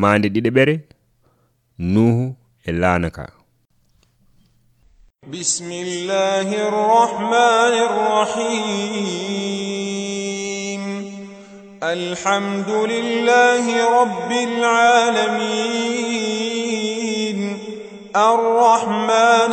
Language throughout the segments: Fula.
mande ɗiɗi ɓere nuhu e laana ka بسم الله الرحمن الرحيم الحمد لله رب العالمين الرحمن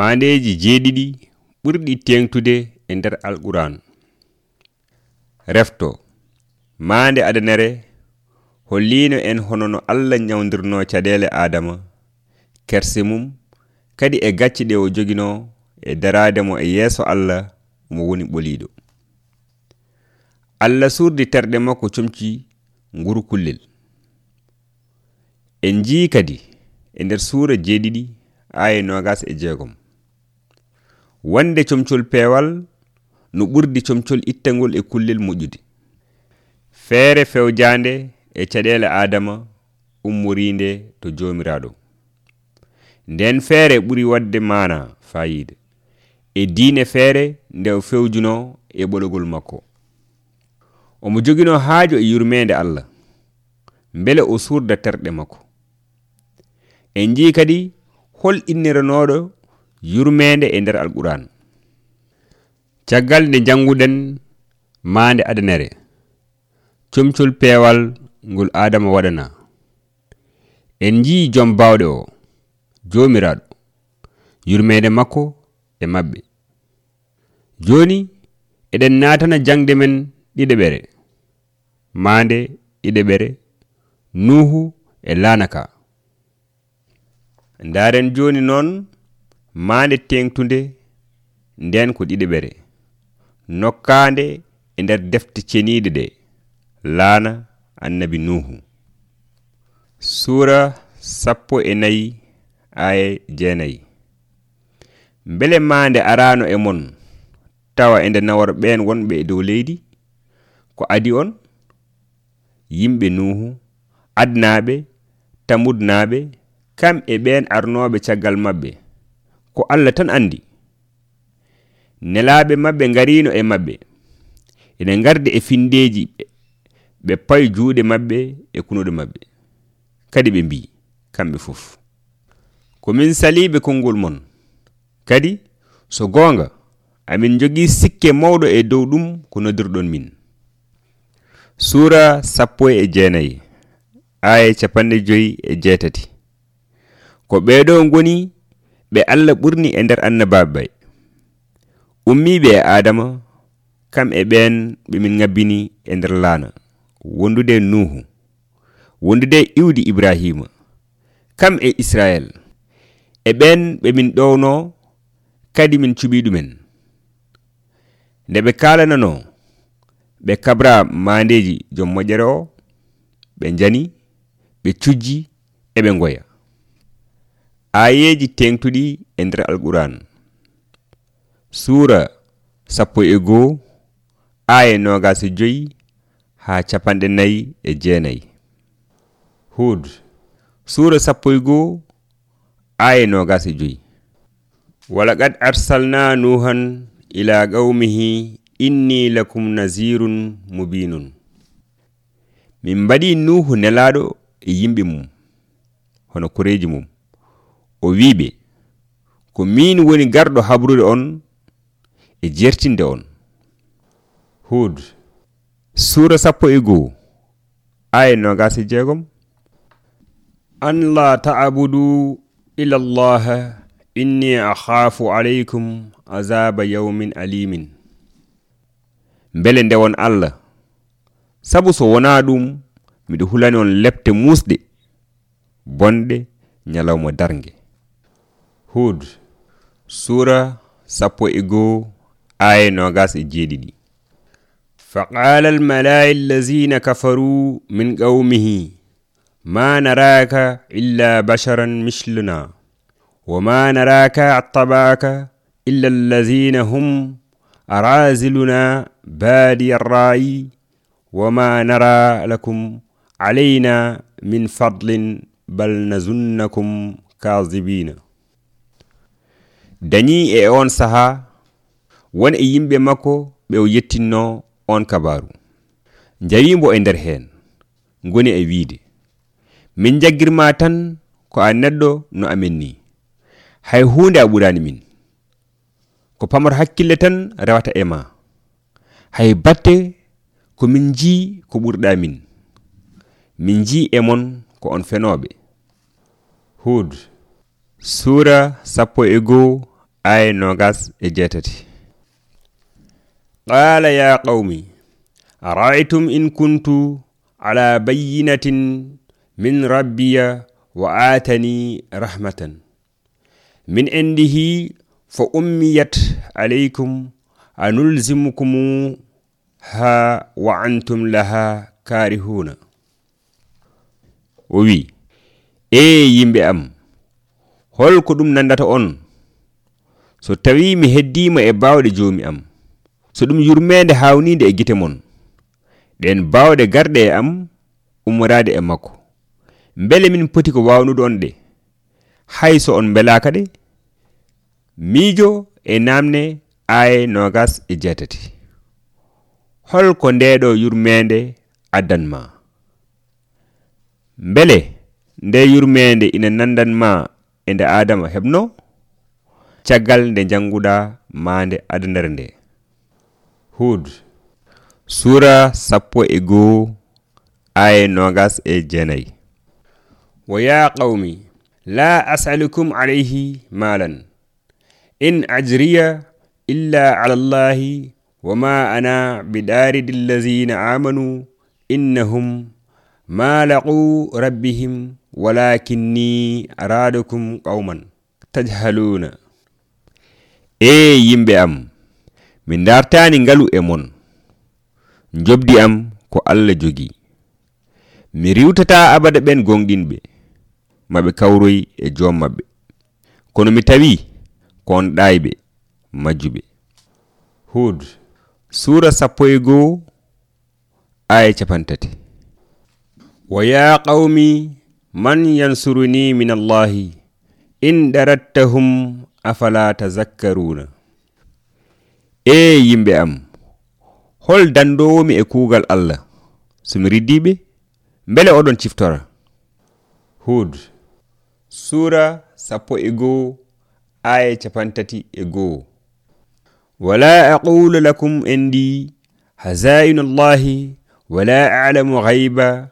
maandeji jeeɗiɗi ɓurɗi tengtude e nder alquran. Refto maande adanere hollino en hono no allah ñawdirno caɗele adama kerse mum kadi e gacce ɗe o joguino e darade mo e yeeso allah omo woni ɓoliɗo allah surdi terɗe makko comci nguru kullel. En jii kadi e nder suura jeeɗiɗi aya nogas e jeegom. Wonde comcol peewal no ɓurdi comcol ittangol e kullel moƴƴude. Feere fewjande e caɗele adama ummorinde to jomiraɗo nden feere ɓuri wadde mana fayida e diine feere nde fewjuno e ɓologol makko. Omo jogino haajo e yurmede allah. Beele o surda terɗe makko. En jii kadi hol inniranoɗo yurmede e nder alqur'an. Caggal nde janguɗen mande adanere. Comcol peewal ngol adama waɗana. En jii joom bawɗe o jomiraɗo yurmede makko e mabɓe joni eɗen natana jangde men ɗiɗeɓere mande ɗiɗeɓere nuhu e lanaka ndaren joni noon maande tengtude nden ko ɗiɗiɓere nokkande e nder defte ceniɗe ɗe laana annabi nuhu sura sappo e nayi aya jeenayi beele ma nde arano e mon tawa e nde nawor ɓen wonɓe e dow leydi ko adi on yimɓe nuhu adnaɓe tamudnaɓe kam e ɓen arnoɓe caggal mabɓe ko allah tan andi nelaɓe mabɓe garino e mabɓe ene gardi e findeji ɓe payi juuɗe mabɓe e kunuɗe mabɓe kadi ɓe mbi kamɓe fof. Komin saliɓe konngol mon. Kadi so goonga amin jogii sikke mawɗo e dow ɗum ko nodirɗon min. Sura sappo e jeenayi aya capanɗe joyi e jeetati. Ko ɓeeɗo ngoni ɓe allah ɓurni e nder annabaɓe ummiɓe e adama kam e ɓen ɓe min ngabbini e nder laana. Wondude nuhu wondude iwdi ibrahima kam e israel. E ɓen ɓe min ɗowno kadi min cuɓi ɗumen. Nde ɓe kalanano ɓe kabra mandeji jom moƴƴere o ɓe jani ɓe cujji eɓe goya ayeji tengtuɗi e nder alquran. Sura sappo e goo aya nogas e joyi ha capanɗe nayyi e jeenayi. Hud sura sappo e goo aya nogas e joyi. Walaqad arsalna nuhan ila qawmihi inni lakum nasirun mubinun min mbaɗi nuhu nelaɗo e yimɓe mum hono koreji mum. O wiɓe ko min woni garɗo habrude on e jertinde on. Hud sura sappo e goo aya nogas jeegom. An la ta'budu ila allah inni akhafu alaykum azaba yawmin alimin bele ndewon allah sabu so wona ɗum miɗo hulani on lebte musɗe bonɗe ñalawma darge hud sura sappo e goo aya nogas e jeeɗiɗi فقال الملائ الذين كفروا من قومه ما نراك إلا بشرا مثلنا وما نراك اتبعك إلا الذين هم أرازلنا بادي الرأي وما نرى لكم علينا من فضل بل نظنكم كاذبين dañi e on saha won e yimɓe makko ɓe o yettinno on kabaru. Jawimo e nder hen goni e wiide. Min jaggirma tan ko a neɗɗo no amen ni. Hay hunde a ɓurani min ko pamata hakkille tan rewata e ma. Hay batte ko min ji ko ɓurɗa min. Min ji e mon ko on fenoɓe hud sura sappo e goo aya nogas e jeetati qala ya qawmi ara'aytum in kuntu ala bayyinatin min rabbiya wa atani rahmatan. Min indihi fa ummiyat alaykum anulzimukumu ha wa antum laha karihuna. O wi e yimɓe am holko ɗum nandata on so tawi mi heddima e bawɗe jomi am so ɗum yurmede hawnide e gite mon ɗen bawɗe garɗe e am ummorade e makko. Beele min poti ko wawnude on ɗe hay so on belaka ɗe miijo e namne aye nogas e jeetati. Holko ndeɗo yurmede addanma beele nde yurmede ina nandanma e nde adama heɓno caggal nde janguɗa ma nde nde. Hud. Sura sappo e goo aya nogas e jeenayi. Wa ya qawmi la asalukum alayhi malan in ajriya illa ala llahi wa ma ana bidaridi allazina amanu innahum malaqu rabbihim walakinni aradukum qawman tajhaluna e yimɓe am mi dartani ngalu e mon. Jobdi am ko allah jogi. Mi riwtata abada ɓen gonɗinɓe maɓe kawroy e joom maɓɓe. Kono mi tawi kon ɗayɓe majjuɓe. Hud sura sappo e goo aya capantati. Wa ya qawmi man yansuruni min allahi in ɗarattahum afala tazakkaruna e yimɓe am hol dandowomi e kuugal allah somi riddiɓe beele oɗon ciftora hud sura sappo e goo aya capantati e goo wala aqulu lakum indi hazainu llahi wala alamu ghaiba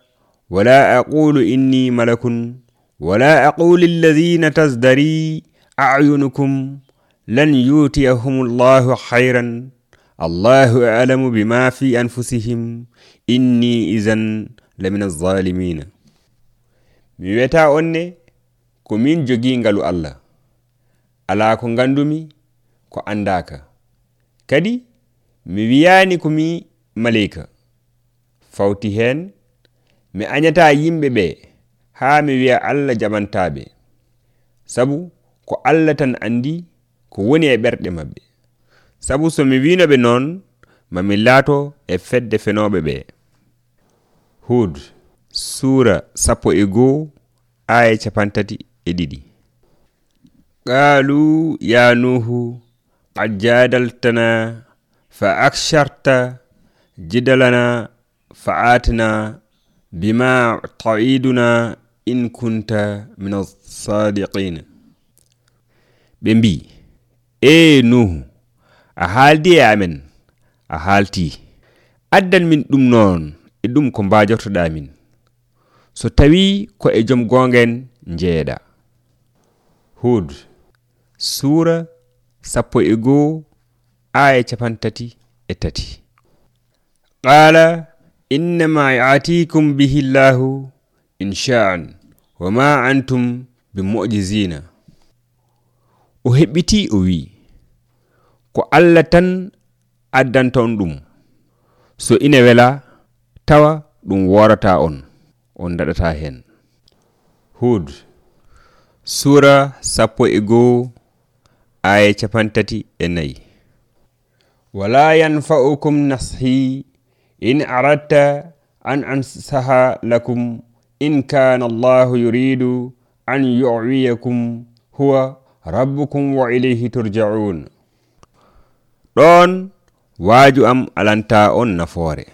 wala aqulu inni malakun wala aqulu alladhina tazdari ayunukum lan yutiyahum llahu khayran. Allahu alamu bima fi anfusihim. Inni idan lamin alzalimina mi wiyata on ne ko min jogi ngalu allah. Ala ko ngandumi ko andaka. Kadi mi wiyani komi maleyka fawti hen mi añata yimɓe ɓe ha mi wiya allah jaɓantaɓe sabu ko allah tan andi ko woni e ɓerɗe maɓɓe sabu somi winoɓe noon mami laato e fedde fenoɓe ɓe hud sura sappo e goo aya capantati e ɗiɗi. Qalu ya nuhu qad jadaltana fa aksharta jidalana fa atina bima taiduna in kunta min alsadiqina ɓe mbi e nuhu a haaldi e amen a haalti. Addan min ɗum noon e ɗum ko mbajortoɗa min so tawi ko e joom gonga en hud suura sappo e goo aya capantati e tati. Qala innama yatikum bihi llahu inchaan wama antum bi mujisina o heɓɓiti o wi ko allah tan addanta on ɗum. So ina wela tawa ɗum worata on on daɗata hen hud sura sappo e goo aya capantati e nayi. Wala yanfa'ukum nashi in aradta an ansaha lakum in kana allahu yuridu an yuwiyakum huwa rabbukum wa ilayhi turja'un. Ɗon waaju am alanta on nafoore.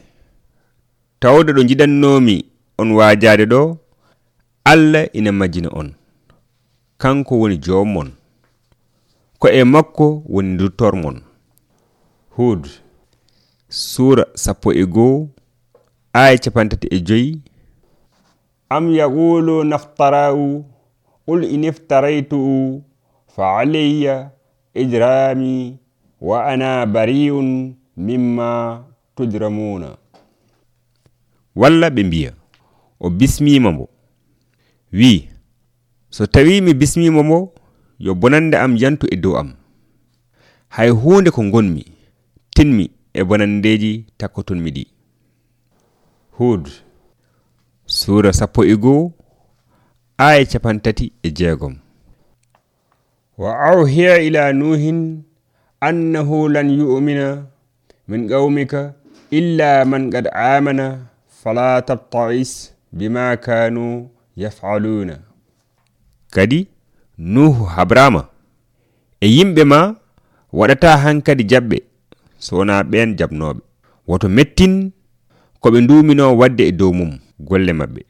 Tawde ɗo jiɗannomi on waajade ɗo allah ina majjina on. Kanko woni joomon ko e makko woni duttormon hud sura sappo e goo aya capantati e joyi. Am yaqulu naftara'u qul in iftaraytu'u fa alayya ijrami wa ana bari'un mimma tujramuna walla ɓe mbiya o bismima mbo wi so tawi mi bismima mo yo bonande am yantu e dow am. Hay hunde ko gonmi tinmi e bonandeji takkotunmi ɗi. Hud suura sappo e goo aya capantati e jeegom. Wa awhiya ila nuhin annahu lan yu'mina min qawmika illa man qad amana fala tabtais bima kanu yafaluna. Kadi nuhu habrama e yimɓe ma waɗata hankadi jaɓɓe sowona ɓen jabnoɓe woto mettin koɓe ndumino wadde e dow mum golle maɓɓe.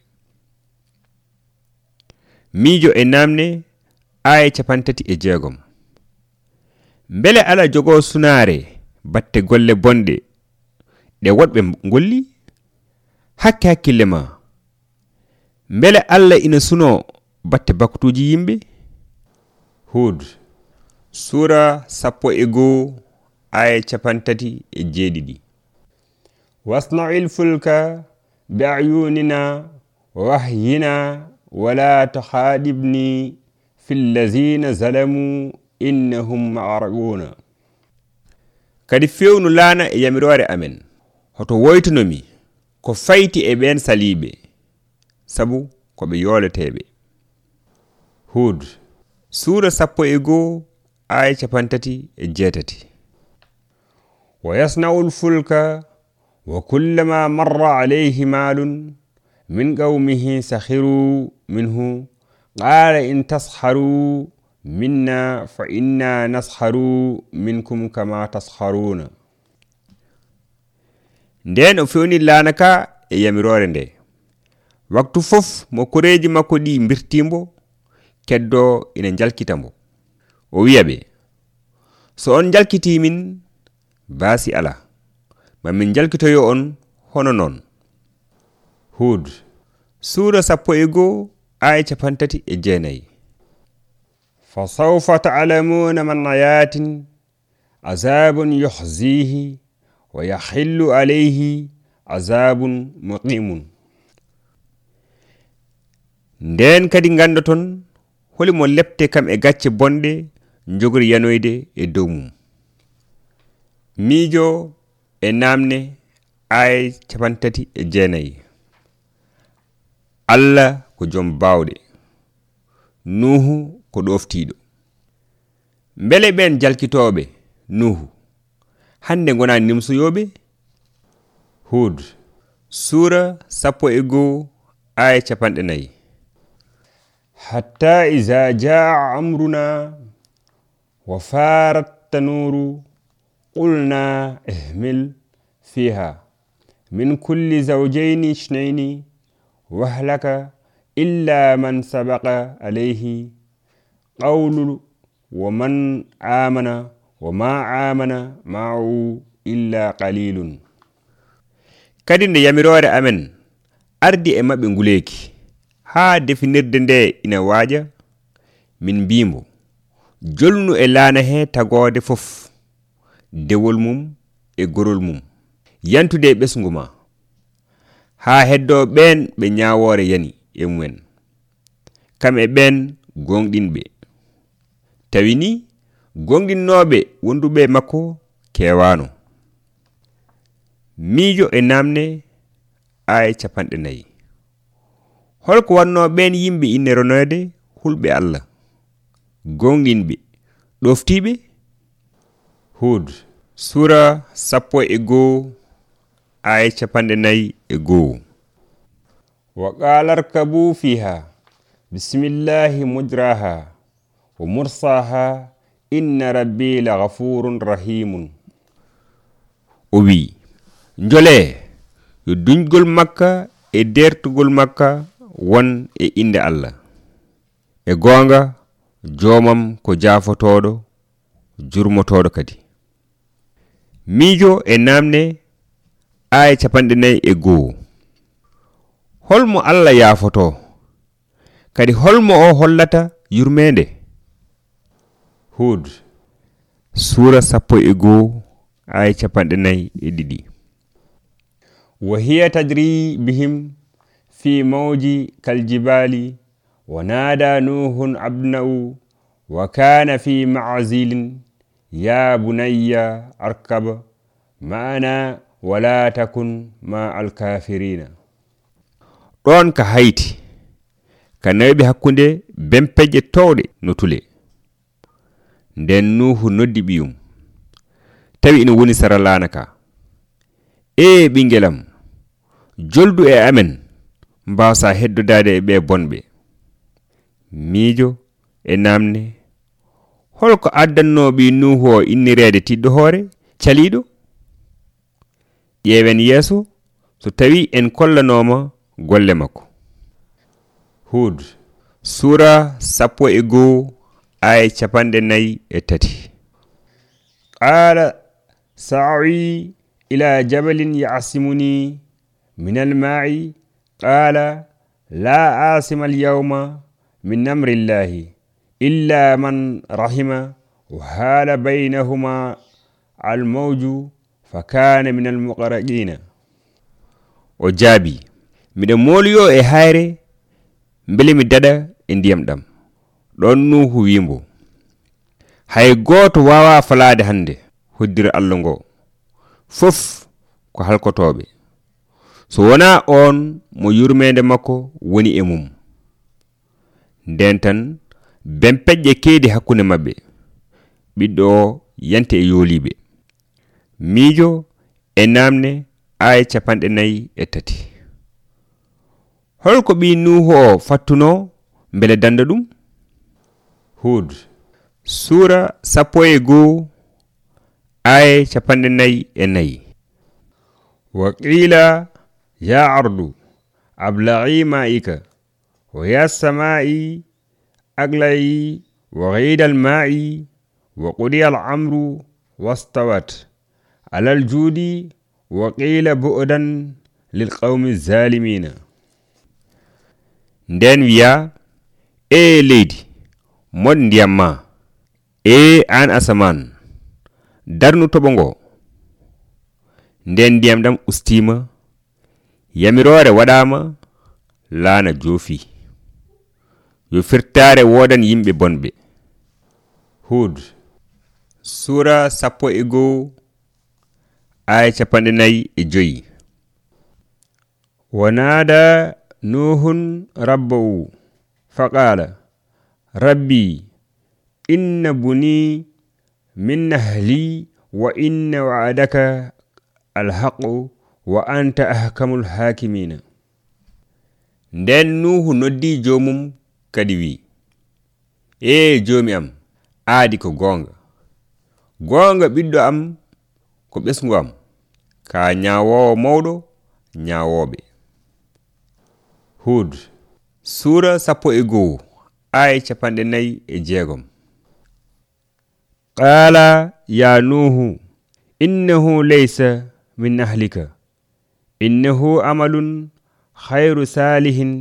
Miijo e namne aya capantati e jeegom. Beele ala jogo sunaare batte golle bonɗe. Ɗe woɗɓe golli hakke hakkille ma. Beele allah ina suno batte bakotuji yimɓe. Hud sura sappo e goo aya capantati e jeeɗiɗi. Wasnail fulka bi ayunina wahyina wala tohaɗibni ma'raquna kadi fewnu laana e yamirore amen hoto woytunomi ko fayti e ɓen saliɓe sabu koɓe yoleteɓe hud suura sappo e goo aya capantati e jeetati wa yasna'u lfulka wa kullama marra alayhi malun min qawmihi sahiru minhu qala in tasharu minna fa inna nasharu minkum kama tasharuna nden o fewni lanaka e yamirore nde. Waktu fof mo koreji makko ɗi birtimbo keddo ina jalkita mbo. O wiya ɓe so on jalkitimin baasi ala. Mamin jalkitoyo on hono noon hud suura sappo e goo aya capantati e jeenayi fa saufa taalamuna man ayatin azabun yuhzihi wa yahillu alayhi azabun muqimun nden kadi gandoton holimo lepte kam e gacce bonɗe jogori yanoyde e dow mum. Miijo e namne capan capantati e jeenayi. Allah ko jom baawɗe nuhu ko ɗoftiɗo mbele ɓen jalkitoɓe nuhu hande gona nimsoyoɓe hud sura sappo e goho aya capanɗe hatta iza jaa amruna wa farat tanuru qulna ihmil fiha min kulli zawjaini isnaini wahlaka illa man sabaqa alayhi qawlu wa man amana wa ma amana ma'u illa qalilun. Kadi nde yamirore amen. Ardi e maɓɓe nguleyki ha definirde nde ina waja min mbimo jolnu e lana he tagode fof dewol mum e gorol mum yantude e ɓesgu ma. Haa heddo ɓen ɓe ñawore yani. e mumen. E ɓen gonɗinɓe. Tawi ni gonɗinnoɓe wonduɓe makko kewano. Miijo e namne aya capanɗe nayyi holko wanno ɓen yimɓe inne ronoyde hulɓe allah. Gonɗinɓe ɗoftiɓe. Hud sura sappo e goo aya capanɗe nayyi e goo. Wa qala arkabu fiha bismillahi mujraha wa mursaha inna rabbi la gafurun rahimun. O wi jole yo duñgol makka e dertugol makka won e inde allah. E gonga jomam ko jafotoɗo jurmotoɗo kadi. Miijo e namne aya capanɗe nayi e goo holmo allah yafoto kadi holmo o hollata yurmede hud sura sappo e goo aya capanɗe nayyi e ɗiɗi wa hiya tajri bihim fi mawji kaljibali wa nada nuhun abna'u wa kana fi ma'zilin ya bunayya arkab ma'ana wala takun ma alkafirina ɗon ka hayti. Ka nawiɓe hakkunde bempeje towɗe no tule. Nden nuhu noddi ɓiyum. Tawi ina woni sara saralana ka. E ɓinguelam joldu e amen mbawsa heddodade e ɓe bonɓe. Miijo e namne holko addannoɓi nuhu o innirede tiɗɗo hoore caliɗo ƴeewen yeeso so tawi en kollanoma golle makko hud sura sappo e goo aya capanɗe nayyi e tati qala sa'i ila jabalin yasimuni min alma'i qala la asima alyawma min amrillahi illa man rahima wa hala baynahuma almawju fa kana min miɗen moliyo e hayre beele mi daɗa e ndiyam ɗam. Ɗon nuhu wimbo hay goto wawa falade hande hoddira allah ngo fof ko halkotoɓe so wona on mo yurmede makko woni e mum. Nden tan bempeƴƴe keedi hakkunde mabɓe ɓiɗɗo o yante e yooliɓe miijo e namne aya capanɗe nayyi e tati. Holko ɓi nuhu o fattuno beele danda ɗum hud sura sappo e goo aya capanɗe nayyi e nayyi wa qila ya ardu ablai ma'ika wa ya sama'i aglayi wa ghida alma'i wa qudiya al'amru wastawat ala aljudi wa qila bu'dan lilqawmi zalimina nden wiya e leydi moɗ ndiyam ma e an asaman darnu toɓo ngo. Nden ndiyam ɗam ustima yamirore waɗama laana joofi. Yo firtare wodan yimɓe bonɓe. Hud sura sappo e goo aya capanɗe nayi e joyi. Wonada nuhun rabbahu. Faqala rabbi inna buni min ahli wa inna wa'adaka alhaqu wa anta ahkamul hakimina nden nuhu noddi jomum kadi wi e ee, jomi am aadi ko gonga gonga ɓiɗɗo am ko ɓesgu am. Ka ñawowo mawɗo ñawoɓe hud sura sappo e goo aya capanɗe nayyi e jeegom qala ya nuhu innahu laysa min ahlika innahu amalun hayru salihin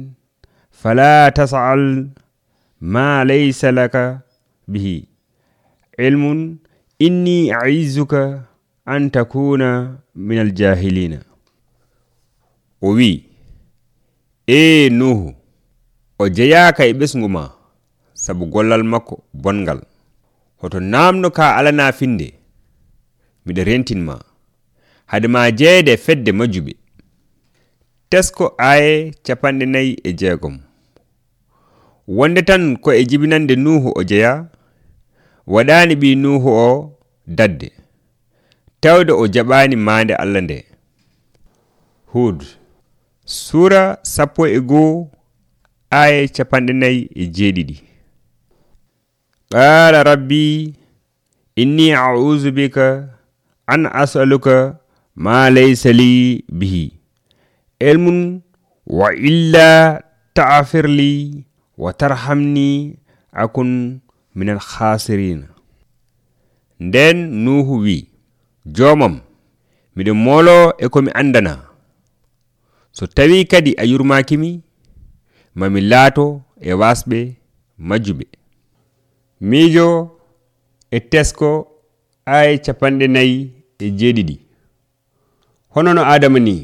fala tasal ma laysa laka bihi ilmun inni aizuka an takuna min aljahilina o wi e nuhu o jeyaka e ɓesgu ma sabu gollal makko bongal hoto namno ka alana finde miɗo rentinma hade ma jeeyde fedde majjuɓe. Tesko aye capanɗe nayi e jeegom. Wonde tan ko e jibinande nuhu o jeya waɗani ɓi nuhu o dadde. Tawde o jaɓani maande allah nde. Hud. sura sappo e goo aya capanɗe nayi e jeeɗiɗi. Qala rabbi inni auzu bika an asaluka ma laysa li bihi. Ilmun wa illa taafir li wa tarhamni akun min alhasirina nden nuhu wi jomam miɗo moolo e komi andana so tawi kadi a yurmakimi mami laato e wasɓe majjuɓe. Miijo e tesko ay capanɗe nayi e jeeɗiɗi. Hono no adama ni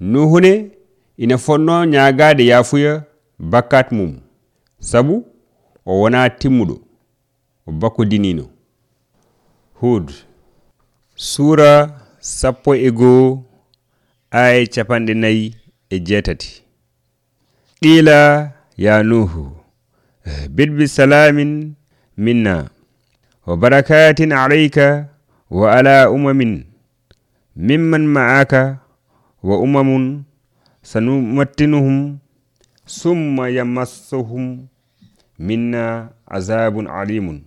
nuhune ina fonno ñagade yafuya bakkat mum. Sabu o wona timmuɗo o bakkodinino hud sura sappo e goo ay capanɗe nayi e jeetati qila ya nuhu bidbi salamin minna wa barakatin alayka wa ala umamin mimman ma'aka wa umamun sanumattinuhum summa yamassuhum minna azabun alimun.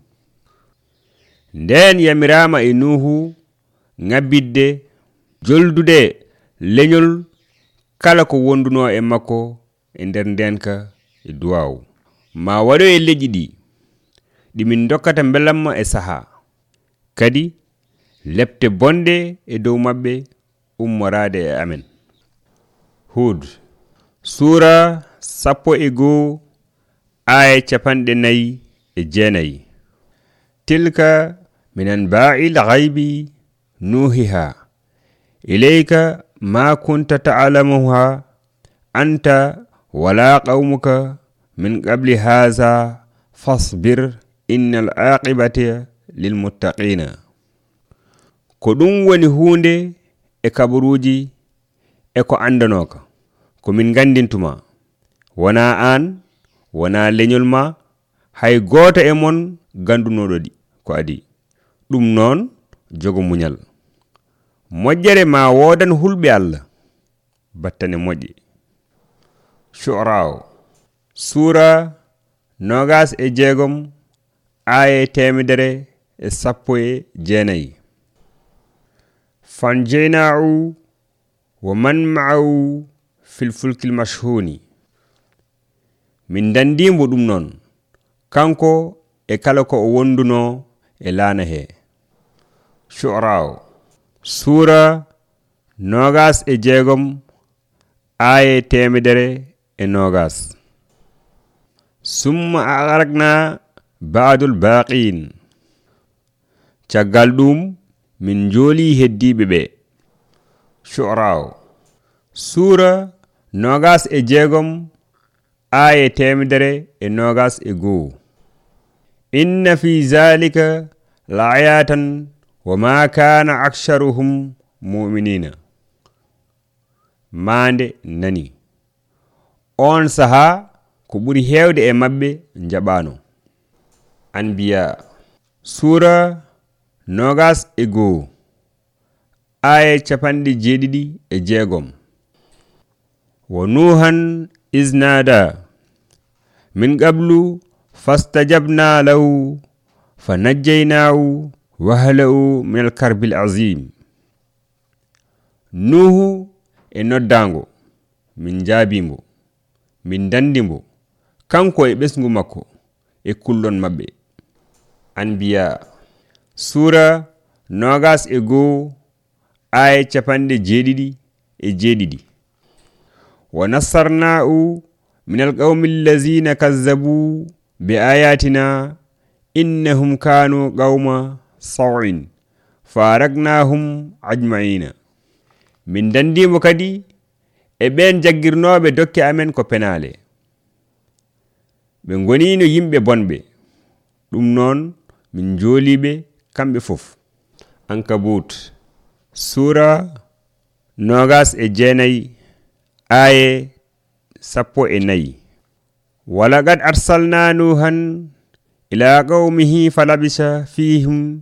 Nden yamirama e nuhu ŋabbidde joldude leñol kala ko wonduno e makko e nder ndenka e duwaw ma waɗo e leƴƴi ɗi ɗimin dokkata belamma e saha. Kadi lepte bonde e dow maɓɓe ummorade e amen. Hud sura sappo e goo aya capanɗe nayi e jeenayi. Tilka minan ba'il ghaibi nuhiha ilayka ma kunta ta'lamuha anta wala qaumuka min qabli hadha fasbir innal aqibata lilmuttaqina ko ɗum woni hunde e kabaruji e ko andanoka ko min gandintuma wona an wona leñol ma hay goto e mon gandunoɗo ɗi ko adi ɗum noon jogo muñal moƴƴere ma wodan hulɓe allah battane moƴƴe. Sura o sura nogas e jeegom aya temedere e sappo e jeenayi. Fanjeyna'u wa man ma'ahu fil fulkil mashhuni min dandimo ɗum noon kanko e kala ko o wonduno e laana he sura suura nogas e jeegom aaye temedere e nogas summa arakna baadul baqin caggal ɗum min jooli heddiɓe ɓe. Shu'ra o suura nogas e jeegom aaye temedere e nogas e goo inna fi zalika la ayatan wa ma kana akcharuhum muminina. Mande nani? On saha ko ɓuri hewde e maɓɓe jaɓano anbiya sura nogas e goo aya capanɗe jeeɗiɗi e jeegom. Wa nuhan isnada min qablu fastajabna lahu fa najjaynahu wahalau minal karbil azim. Nuhu e noddango min jaabimo min dandimo kanko e ɓesgu makko e kullon maɓɓe. Anbiya sura nogas e goo aya capanɗe jeeɗiɗi e jeeɗiɗi. Wa nassarna'u min alqawmi allazina kazzabu be ayatina innahum kanu qawma sawin faragnahum ajmaina min dandimo kadi e ɓen jaggirnoɓe dokke amen ko penale ɓe gonino yimɓe bonɓe. Ɗum noon min jooliɓe kamɓe fof. Ankabut sura nogas e jeenayi aye sappo e nayi. Walaqad arsalna nuhan ila qaumihi falabisa fihim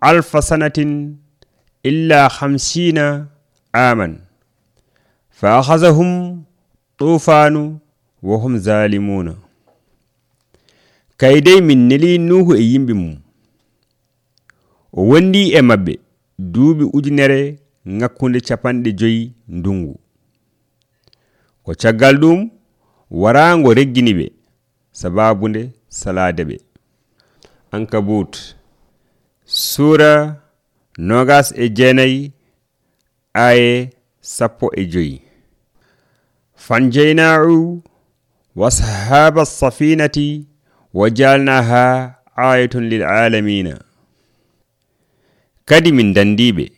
alfa sanatin illa hamsina aman fa akhazahum tufanu wa hum zalimuna kay dey min neli nuhu e yimɓe mum. O wondi e maɓɓe duuɓi ujunere ŋakkunde capanɗe joyi ndungu. Ko caggal ɗum warango reggini ɓe sababunde salade ɓe. Ankabut sura nogas e jeenayi aye sappo e joyi. Fanjeynau washaba safinati wa jalnaha ayatun lil alamina kadi min dandiɓe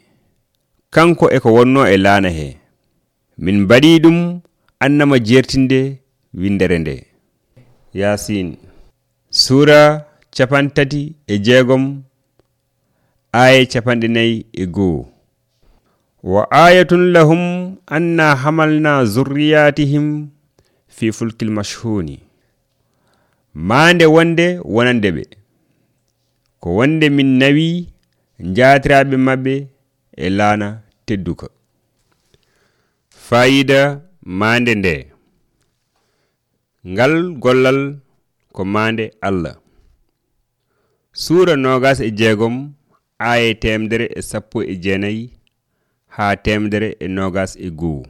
kanko e ko wonno e laana he. Min mbaɗi ɗum annama jertinde windere nde. Yasin sura capantati e jeegom aya capanɗe nayi e goo. Wa ayatun lahum anna hamalna zurriyatihim fi fulkil mashhuni. Mande wonde wonande ɓe. Ko wonde min nawi jatiraɓe maɓɓe e laana tedduka. Fayida mande nde. Ngal gollal ko mande allah. Suura nogas e jeegom aaye temedere e sappo e jeenayi haa temedere e nogas e go'o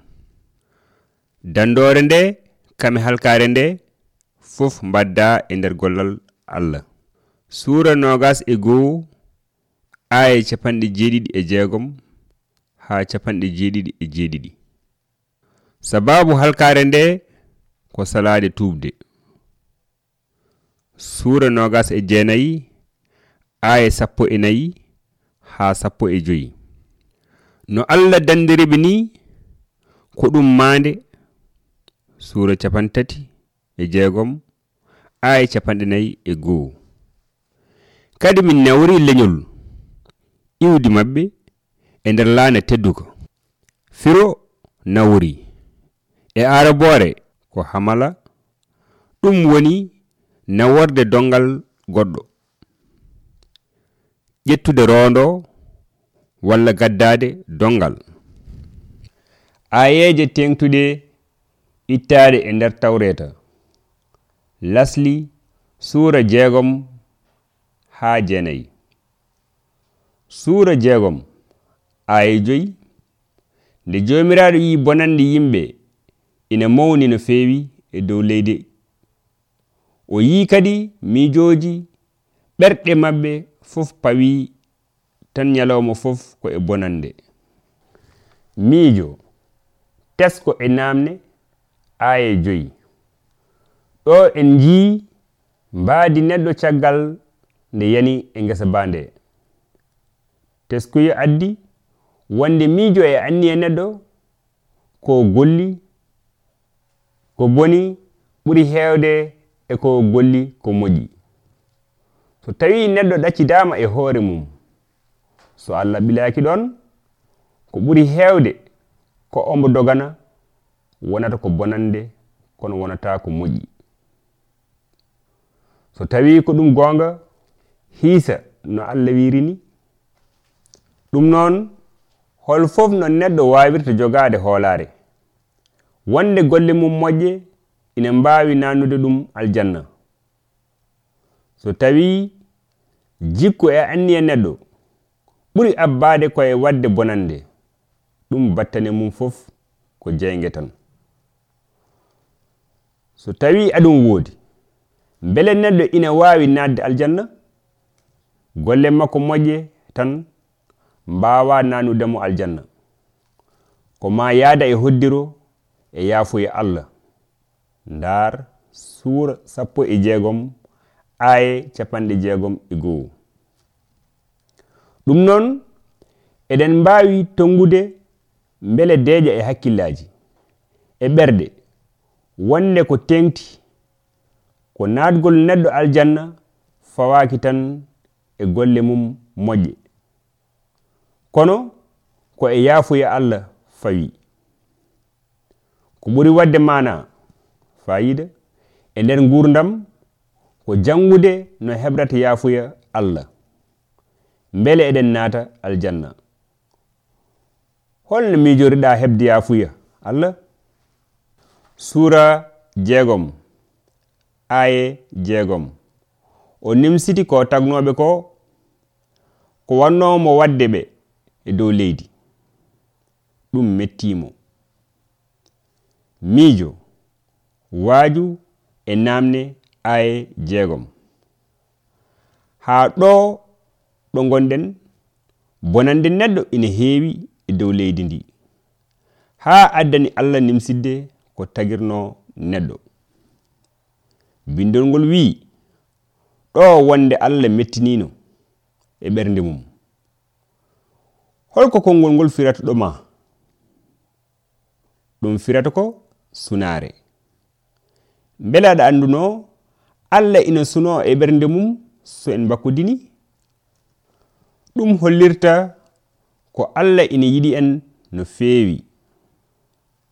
dandore nde kame halkare nde fof mbadda e nder gollal allah. Suura nogas e go'o aaye capanɗe jeeɗiɗi e jeegom haa capanɗe jeeɗiɗi e jeeɗiɗi. Sababu halkare nde ko salade tuubde. Suura nogas e jeenayi aaye sappo e nayi ha sappo e joyi. No allah dandiriɓe ni ko ɗum mande suura capantati e jeegom aya capanɗe nayi e goo. Kadi min nawri leñol iwdi maɓɓe e nder laana tedduka firo nawri e arabore ko hamala ɗum woni naworde dongal goɗɗo ƴettude rondo walla gaddade dongal. Ayeje tengtuɗe ittade e nder tawreta lasli suura jeegom ha jeenayi. Suura jeegom aya joyi. Nde jomiraɗo yi bonande yimɓe ina mawni no feewi e dow leydi. O yi kadi miijoji ɓerɗe maɓɓe fof pawi tan ñalawma fof ko e bonande. Miijo tesko e namne aa joyi. Ɗo en jii mbaadi neɗɗo caggal nde yani e ngesa baa nde teskuyo addi wonde miijo e anni e neɗɗo ko golli ko boni ɓuri heewde e ko golli ko moƴƴi. so tawi neɗɗo ɗaccidama e hoore mum so allah ɓilaki ɗon ko ɓuri heewde ko ombo dogana wonata ko bonande kono wonata ko moƴƴi. So tawi ko ɗum goonga hiisa no allah wiri ni ɗum noon hol fof no neɗɗo wawirta jogaade hoolaare. Wonde golle mum moƴƴe ina mbawi nannude ɗum aljanna. So tawi jikku e anni e neɗɗo ɓuri abbade koye wadde bonande. Ɗum battane mum fof ko jeyge tan. So tawi aɗum woodi beele neɗɗo ina wawi nadde aljanna? Golle makko moƴƴe tan mbawa nanudemo aljanna. Ko ma yaada e hoddiro e yaafuye allah. Ndar suura sappo e jeegom aye capanɗe jeegom e goho ɗum noon eɗen mbawi tonngude beele deeƴa e hakkillaji e ɓerɗe wonde ko tengti ko natgol neɗɗo aljanna fawaki tan e golle mum moƴƴe. Kono ko e yaafuya allah fawi. Ko ɓuri wadde mana fayida e nder gurdam ko jangude no heɓrata yaafuya allah. Beele eɗen naata aljanna. Holno miijoriɗa heɓde yaafuya allah? Sura jeegom aye jeegom. O nimsiti ko tagnoɓe ko ko wannomo wadde ɓe e dow leydi. Ɗum mettimo miijo waaju e namde ay jeegom. Haa ɗo ɗo gonɗen bonande neɗɗo ina heewi e dow leydi ndi. Haa addani allah nimsidde ko tagirno neɗɗo. Bindol ngol wii ɗo wonde allah mettinino e ɓernde mum. Holko konngol ngol firata ɗo ma ɗum firata ko sunaare. Beele aɗa annduno allah ina suno e ɓernde mum so en bakkudini ɗum hollirta ko allah ina yiɗi en no feewi.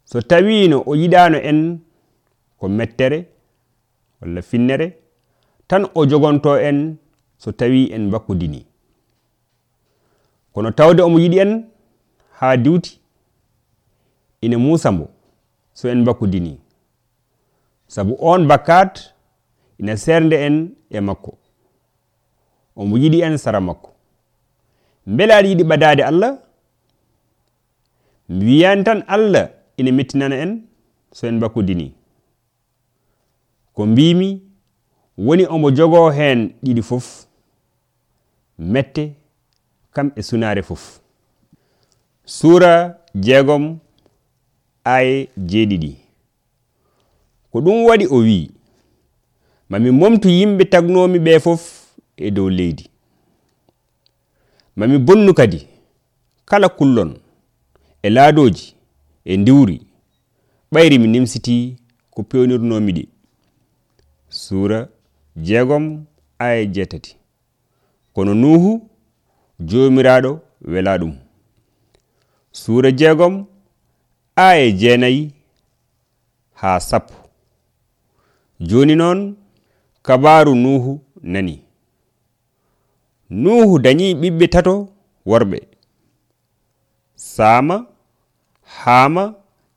So tawino o yiɗano en ko mettere walla finnere tan o jogonto en so tawi en bakkudini kono tawde omo yiɗi en ha diwti ina muusa mbo so en bakkudini sabu on bakkat ina sernde en e makko. Omo yiɗi en sara makko. Beele aɗa yiɗi ɓadade allah mi wiyani tan allah ina mettinana en so en bakkudini ko mbimi woni omo jogo hen ɗiɗi fof mette kam e sunare fof. Sura jeegom aye jeeɗiɗi. Ko ɗum waɗi o wii mami momtu yimɓe tagnomi ɓe fof e dow leydi. Mami bonnu kadi kala kullon e laadoji e ndiwri ɓayri mi nimsiti ko pewnirnomi ɗi. Sura jeegom aya jeetati. Kono nuhu jomiraɗo wela ɗum. Sura jeegom aya jeenayi ha sappo. Joni noon kabaru nuhu nani? Nuhu dañi ɓiɓɓe tato worɓe. Sama hama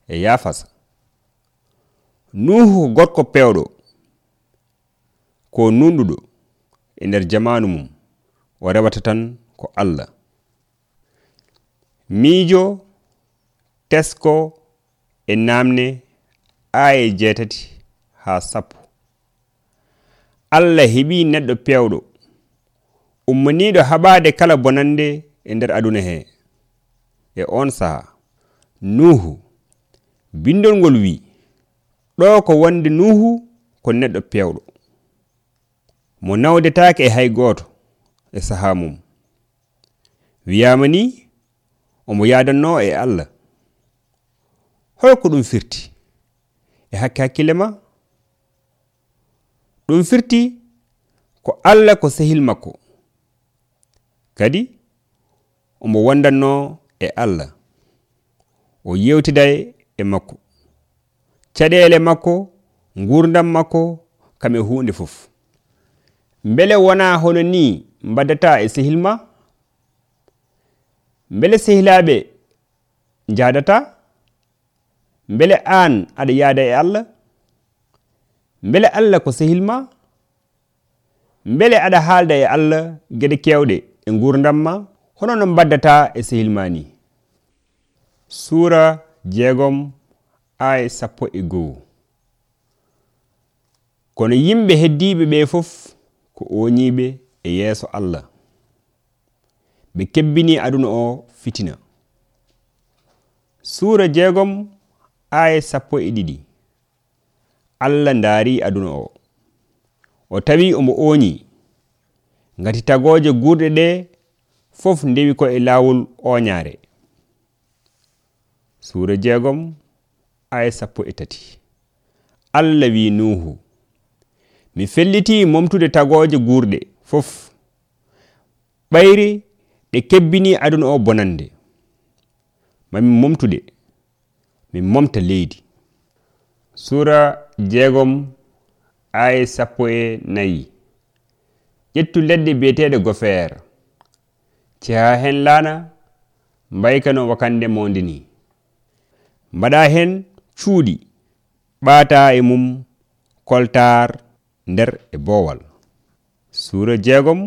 e yafasa nuhu gorko pewɗo ko nunɗuɗo e nder jamanu mum o rewata tan ko allah. Miijo tesko e namne aaye jeetati ha sappo. Allah heɓi neɗɗo pewɗo ummaniɗo haɓade kala bonande e nder aduna he. E on saha. Nuhu. Bindol ngol wi. Ɗo ko wonde nuhu ko neɗɗo pewɗo mo nawdetake e hay goto e saha mum. Wiyama ni omo yadanno e allah. Holko ɗum firti. E hakke hakkille ma ɗum firti ko allah ko sehil makko. Kadi omo wondanno e allah o yewtiday e makko. Caɗele makko gurdam makko kam e hunde fof. Beele wona hono ni mbaddata e sehil ma? Beele sehilaɓe jadata beele an aɗa yaada e allah? beele allah ko sehil ma beele aɗa haalda e allah geɗe kewɗe e gurdam ma hono no mbaddata e sehil ma ni. Sura jeegom ay sappo e goho. Kono yimɓe heddiɓe ɓe fof ko oñiɓe e yeeso allah. Ɓe kebbini aduna o fitina. Suura jeegom aya sappo e ɗiɗi. allah ndaari aduna o. O tawi omo ooñi ngati tagooje guurɗe ɗe fof ndewi ko e laawol ooñaare. Suura jeegom aya sappo e tati. Allah wi nuhu mi felliti momtude tagooje guurɗe fof. Ɓayri ɗe kebbini aduna o bonande. Mami momtude min momta leydi. sura jeegom aya sappo e nayi. Ƴettu leɗɗe biyeteɗe gofeer. Ceha hen laana mbaykano wakande mondini mbaɗa hen cuuɗi ɓaata e mum koltar nder e bowal suura jeegom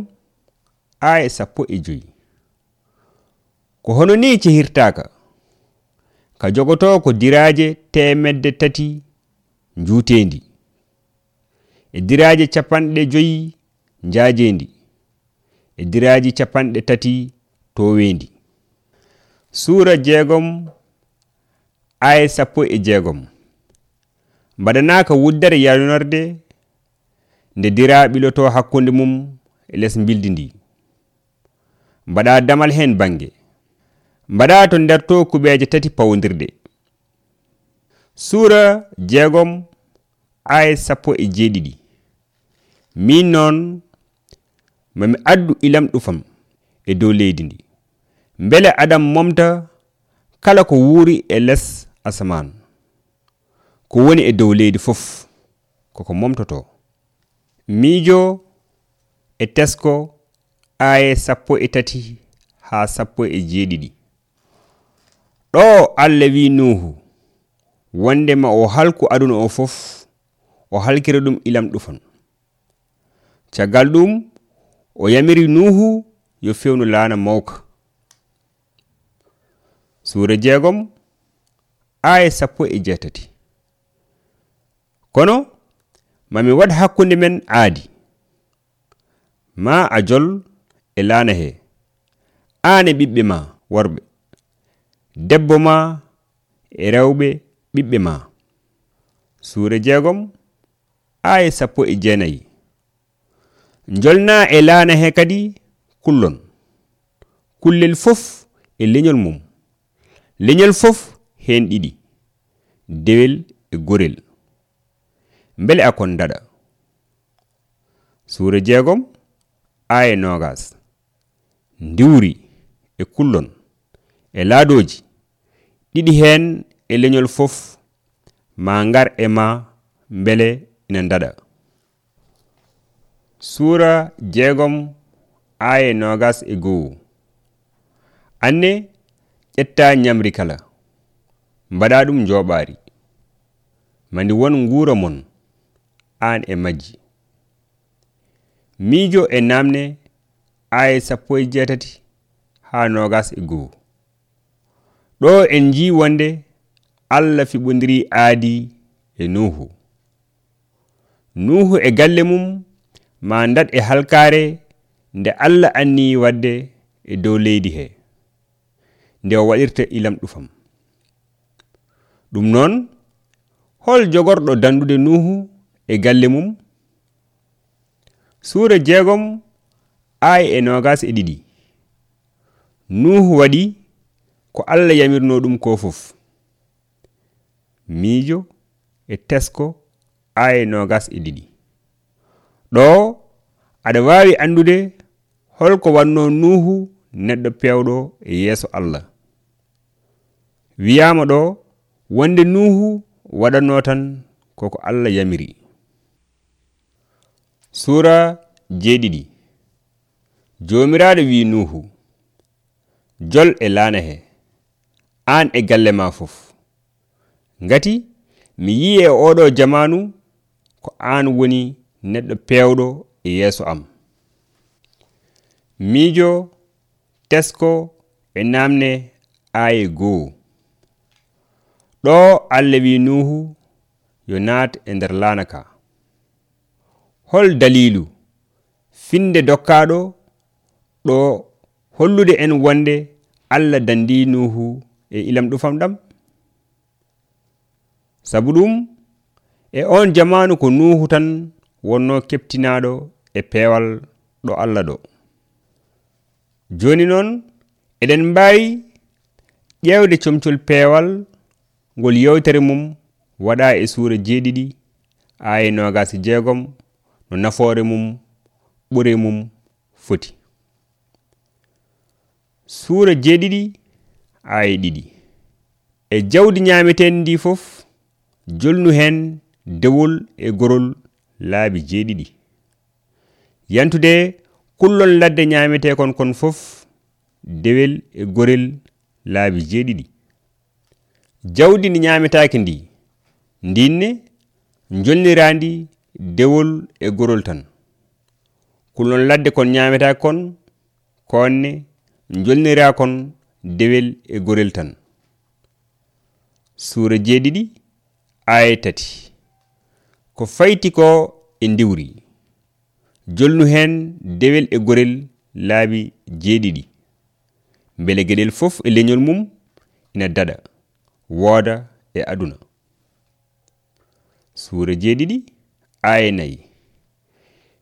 aya sappo e joyi. Ko hono ni cehirtaka ka jogoto ko diraje temedde tati jutendi e diraji capanɗe joyi jajendi e diraji capanɗe tati towendi. Suura jeegom aya sappo e jeegom. Mbaɗanaka wuddere yanorde nde dira ɓiloto hakkunde mum e les bildi ndi. Mbaɗa damal hen bange. Mbaɗa to derto kuɓeje tati pawodirɗe suura jeegom aya sappo e jeeɗiɗi. Min noon mami addu ilam ɗufam e dow leydi ndi. Beele adam momta kala ko wuuri e les asaman ko woni e dow leydi fof koko momtoto. Miijo e tesko aya sappo e tati ha sappo e jeeɗiɗi. Ɗo allah wi nuhu wondema o halku aduna o fof o halkira ɗum ilam ɗufan. Caggal ɗum o yamiri nuhu yo fewnu laana mawka. Suura jeegom aya sappo e jeetati. Kono mami waɗ hakkunde men aadi. Ma a jol e laana he. Aan e ɓiɓɓe ma worɓe. Debbo ma e rewɓe ɓiɓɓe ma. Suure jeegom aya sappo e jeenayi. Jolna e laana he kadi kullon. Kullel fof e leñol mum. Leñol fof hen ɗiɗi. Dewel e gorel. Bele akon daɗa suure jeegom aya nogas ndiwri e kullon e laadoji ɗiɗi hen e leñol fof ma ngar e ma bele ina daɗa suura jeegom aaye nogas e go'o. Anne ƴetta ñamri kala. Mbaɗa ɗum joɓari mandi won nguura mon an e majji. Miijo e namne aya sappo e jeetati ha nogas e go'o. Ɗo en ji wonde allah fiɓodiri aadi e nuhu nuhu e galle mum ma dat e halkare nde allah anni wadde e dow leydi he nde o waɗirta ilam ɗufam. Ɗum noon hol jogorɗo dandude nuhu e galle mum suura jeegom aayi e nogas e ɗiɗi. Nuhu waɗi ko allah yamirno ɗum ko fof miijo e tesko aya nogas e ɗiɗi ɗo aɗa wawi andude holko wanno nuhu neɗɗo pewɗo e yeeso allah. Wiyama ɗo wonde nuhu waɗanno tan koko allah yamiri. Sura jeeɗiɗi jomiraɗo wi nuhu jol e laana he an e galle ma fof. ngati mi yii e oɗo jamanu ko an woni neɗɗo pewɗo e yeeso am. Miijo tesko e namne aye goo. Ɗo allah wi nuhu yo naat e nder laana ka. Hol dalilu finde dokkaɗo ɗo hollude en wonde allah dandi nuhu e ilam ɗufam ɗam? sabu ɗum e on jamanu ko nuhu tan wonno keptinaɗo e peewal ɗo allah ɗo. Joni noon eɗen mbawi ƴewde comcol peewal ngol yewtere mum waɗa e suura jeeɗiɗi aya nogasi jeegom no nafoore mum ɓure mum foti. Suura jeeɗiɗi aya ɗiɗi. E jawdi ñaameten ndi fof jolnu hen dewol e gorol laabi jeeɗiɗi. Yantude kullol ladde ñamete kon kon fof dewel e gorel laabi jeeɗiɗi. Jawdi ndi ñaametaki ndi ndinne jolnirandi dewol e gorol tan. Kullon ladde kon ñaametaki kon konne jolnira kon dewel e gorel tan. Suura jeeɗiɗi aya tati. Ko fayti ko e ndiwri. Jolnu hen dewel e gorel laabi jeeɗiɗi. Beele gueɗel fof e leñol mum ina daɗa wooda e aduna. Suura jeeɗiɗi aya nayi.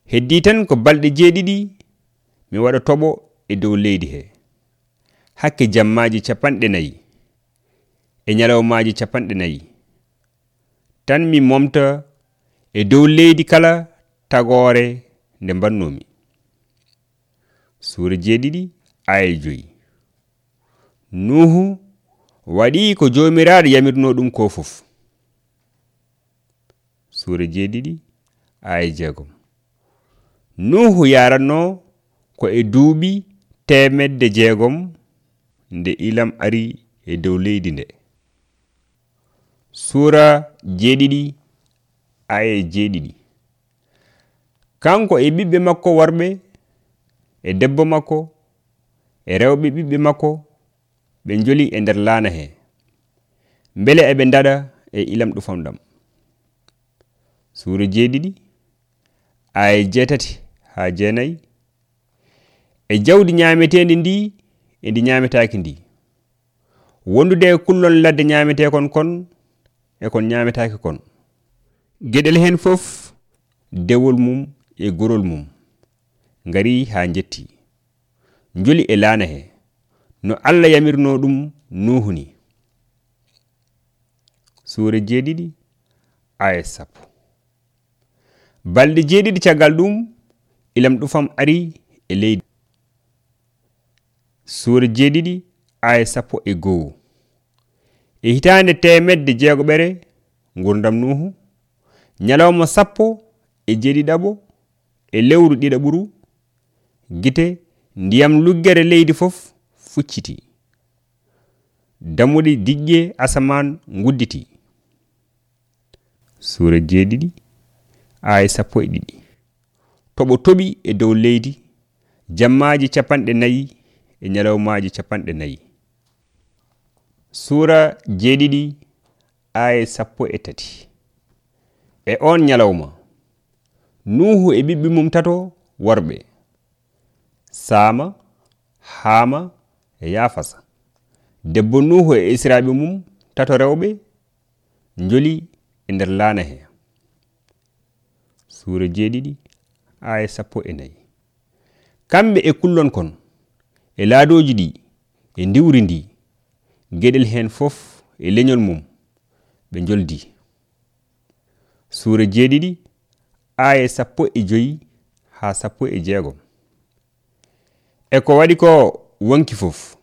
Heddi tan ko balɗe jeeɗiɗi mi waɗa toɓo e dow leydi he. Hakke jammaji capanɗe nayi. E ñalawmaji capanɗe nayi. tan mi momta e dow leydi kala tagore nde mbannomi. Suura jeeɗiɗi aya joyi. Nuhu waɗi ko jomiraɗo yamirno ɗum ko fof. Suura jeeɗiɗi aya jeegom. Nuhu yaranno ko e duuɓi temedde jeegom nde ilam ari e dow leydi nde. sura jeeɗiɗi aya jeeɗiɗi. Kanko e ɓiɓɓe makko worɓe e debbo makko e rewɓe ɓiɓɓe makko ɓe joli e nder laana he. Beele eɓe daɗa e ilam ɗufamɗam suura jeeɗiɗi aya jeetati ha jeenayi. E jawdi ñaametendi ndi e ndi ñaametaki ndi. Wondude e kullon ladde ñaametekon kon e kon ñaametaake kon. Geɗel hen fof dewol mum e gorol mum. Ngari ha jetti joli e laana he. No allah yamirno ɗum nuhu ni. Suura jeeɗiɗi aya sappo. Balɗe jeeɗiɗi caggal ɗum ilam ɗufam ari e leydi. Suure jeeɗiɗi aya sappo e goho e hitande temedde jeegoɓere gurdam nuhu ñalawma sappo e jeeɗiɗaɓo e lewru ɗiɗaɓuru gite ndiyam luggere leydi fof fucciti. Dammuɗe diƴƴe asaman gudditi suura jeeɗiɗi aya sappo e ɗiɗi. Toɓo toɓi e dow leydi jammaji capanɗe nayyi e ñalawmaji capanɗe nayyi suura jeeɗiɗi aya sappo e tati. E on ñalawma nuhu e ɓiɓɓe mum tato worɓe. Sama hama e yafasa debbo nuhu e israɓe mum tato rewɓe joli e nder laana he suura jeeɗiɗi aya sappo e nayi. Kamɓe e kullon kon e laadoji ɗi e ndiwri ndi gueɗel hen fof e leñol mum ɓe joldi suura jeeɗiɗi aya sappo e joyi ha sappo e jeegom. E ko waɗi ko wonki fof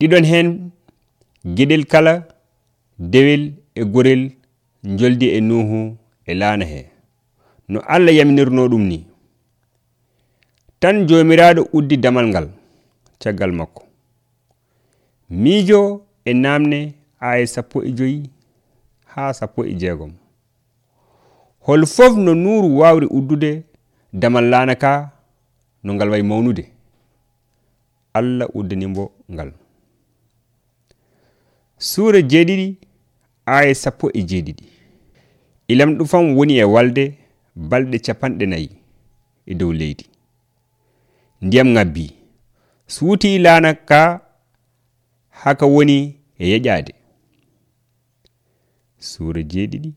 ɗiɗon hen gueɗel kala dewel e gorel joldi e nuhu e laana he. No allah yaminirno ɗum ni. Tan jomiraɗo uddi damal ngal caggal makko. miijo e namde aya sappo e joyi ha sappo e jeegom. Hol fof no nuuru wawri uddude damal laana ka no ngal wayi mawnude. Allah uddanimbo ngal. Suura jeeɗiɗi aya sappo e jeeɗiɗi. Ilam ɗufan woni e walde balɗe capanɗe nayi e dow leydi. Ndiyam ŋabbi. Suuti laana ka haka woni e yeƴade suura jeeɗiɗi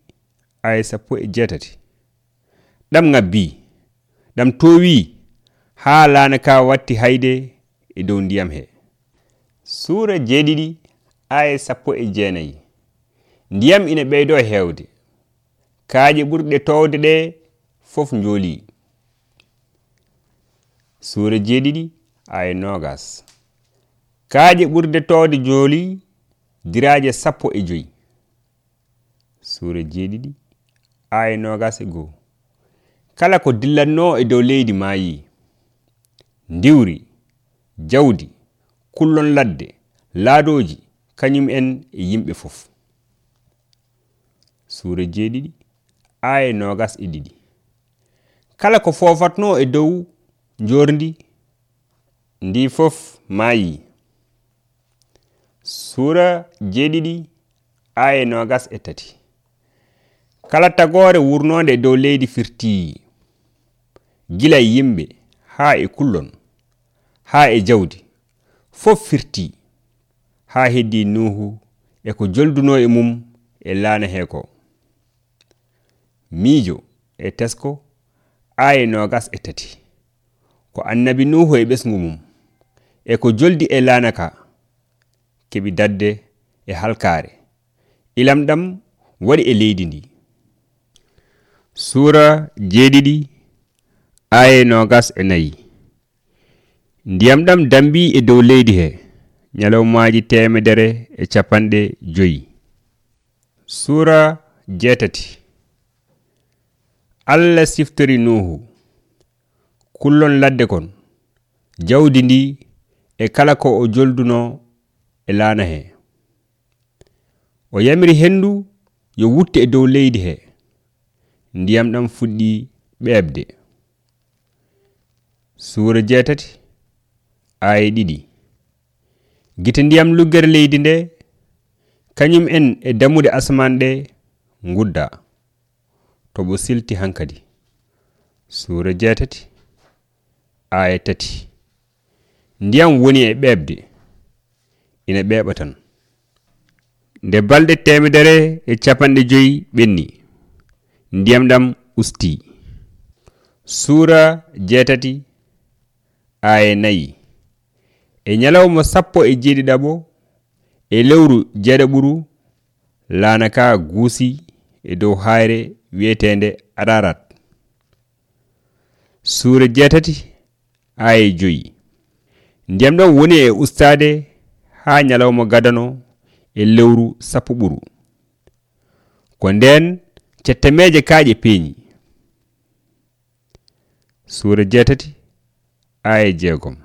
aya sappo e jeetati. Ɗam ngabbi ɗam towi ha laana ka watti hayde e dow ndiyam he. Suura jeeɗiɗi aya sappo e jeenayi. Ndiyam ina ɓeydo heewde. Kaaƴe ɓurɗe towde ɗe fof njooli suura jeeɗiɗi aya nogas kaaƴe ɓurde towde jooli diraaje sappo e joyi. Suura jeeɗiɗi aya nogas e goho kala ko dillatno e dow leydi maayi. Ndiwri jawdi kullon ladde laadoji kañum en e yimɓe fof. Suura jeeɗiɗi aya nogas e ɗiɗi. Kala ko fofatno e dow jorndi ndi fof maayi. sura jeeɗiɗi aya nogas e tati. Kala tagore wurnode dow leydi firti. Gila e yimɓe ha e kullon ha e jawdi. Fof firti ha heddi nuhu e ko jolduno e mum e laana he ko miijo e tesko aya nogas e tati. Ko annabi nuhu e ɓesgu mum e ko joldi e laana ka. keɓi dadde e halkaare. Ilam ɗam waɗi e leydi ndi. Sura jeeɗiɗi aya nogas e nayi. Ndiyam ɗam dambi e dow leydi he ñalawmaji temedere e capanɗe joyi. Sura jeetati. Allah siftori nuhu kullon ladde kon. Jawdi ndi e kala ko o jolduno e laana he. O yamiri hendu yo wutte e dow leydi he. Ndiyam ɗam fuɗɗi ɓeebde suura jeetati aaye ɗiɗi. Gite ndiyam luggere leydi nde kañum en e damude asaman ɗe gudda toɓo silti hankadi. Suura jeetati aya tati. Ndiyam woni e ɓeɓde. ina ɓeeɓa tan. Nde balɗe temedere e capanɗe joyi ɓenni. Ndiyam ɗam usti. Suura jeetati aya nayi. E ñalawma sappo e jeeɗiɗaɓo e lewru jeeɗaɓuru laana ka guusi e dow hayre wiyetende ararat. Suura jeetati aya joyi. Ndiyam ɗam woni e ustade ha ñalawma gadano e lewru sappo ɓuru. Ko nden cettemeje kaaƴe peeñi. Suura jeetati aya e jeegom.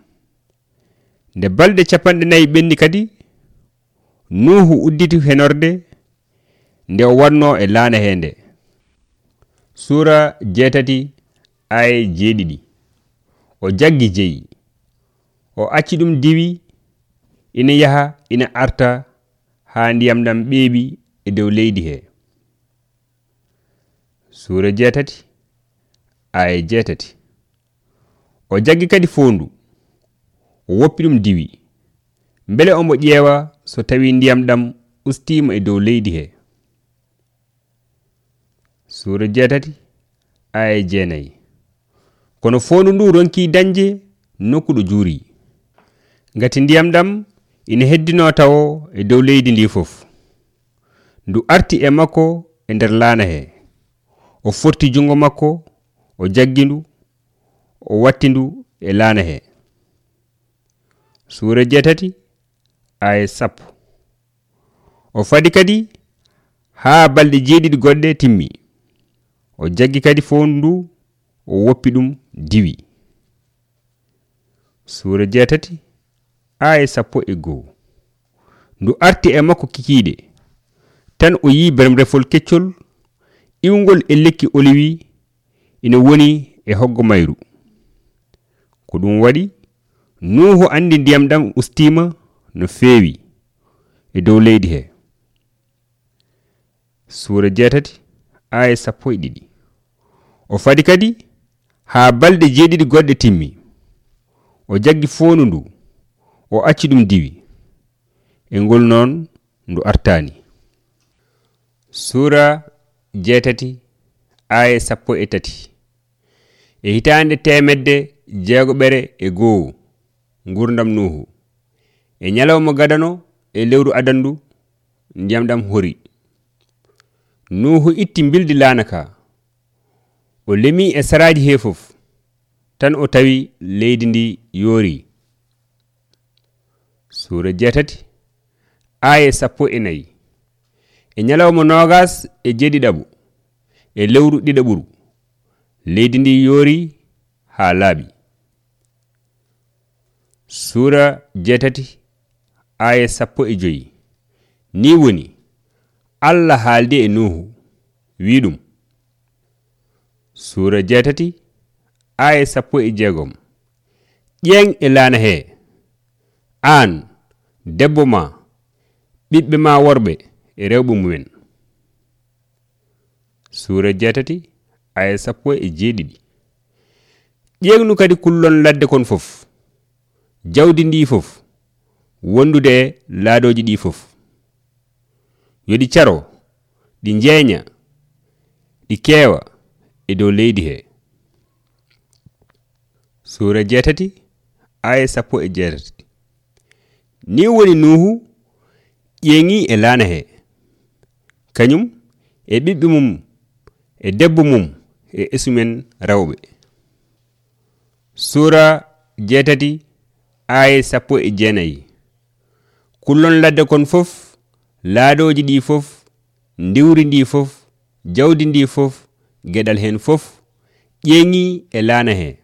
Nde balɗe capanɗe nayi ɓenni kadi nuhu udditi henorde nde o wanno e laana he nde sura jeetati aya e jeeɗiɗi. O jaggi jeyi o acci ɗum diwi ina yaha ina arta ha ndiyam ɗam ɓeeɓi e dow leydi he. Suura jeetati aya jeetati. O jaggi kadi fondu o woppi ɗum diwi. Mbele omo ƴeewa so tawi ndiyam ɗam ustima e dow leydi he. Suura jeetati aya jeenayi. Kono fondu ndu ronki dañde nokku ɗo juuri. Ngati ndiyam ɗam ina heddino tawo e dow leydi ndi fof. Ndu arti e makko e nder laana he. O forti jungo makko o jaggi ndu o watti ndu e laana he. Suura jeetati aya sappo. O fadi kadi haa balɗe jeeɗiɗi goɗɗe timmi. O jaggi kadi fondu ndu o woppi ɗum diwi. Suura jeetati aya sappo e goo. Ndu arti e makko kikiiɗe tan o yi bermrefol keccol iwgol e lekki oliwi ina woni e hoggo mayru. Ko ɗum waɗi nuhu andi ndiyam ɗam ustima no feewi e dow leydi he. Suura jeetati aya sappo e ɗiɗi. O fadi kadi haa balɗe jeeɗiɗi goɗɗe timmi. O jaggi foonu ndu. o acci ɗum diwi. E ngol noon ndu artani sura jeetati aya sappo e tati. E hitande temedde jeegoɓere e goo gurdam nuhu e ñalawma gadano e lewru adandu ndiyam ɗam hori. Nuhu itti bildi laana ka o lemi e saraji he fof. Tan o tawi leydi ndi yoori. suura jeetati aya sappo e nayi. E ñalawma nogas e jeeɗiɗaɓo e lewru ɗiɗaɓuru leydi ndi yoori haa laaɓi. Suura jeetati aya sappo e joyi. Ni woni allah haaldi e nuhu wi ɗum. Suura jeetati aya sappo e jeegom. Ƴeeŋ e laana hee. Aan debbo ma ɓiɓɓe ma worɓe e rewɓe mumen. Suura jeetati aya sappo e jeeɗiɗi. Ƴeewnu kadi kullon ladde kon fof jawdi ndi fof wondude e laadoji ɗi fof. Yoɗi caro ɗi jeeña ɗi keewa e dow leydi he. Suura jeetati aya sappo e jeetati. ni woni nuhu ƴeeŋi e laana he kañum e ɓiɓɓe mum e debbo mum e esumen rewɓe. Sura jeetati aya sappo e jeenayi. Kullon ladde kon fof laadoji ɗi fof ndiwri ndi fof jawdi ndi fof geɗal hen fof ƴeeŋi e laana he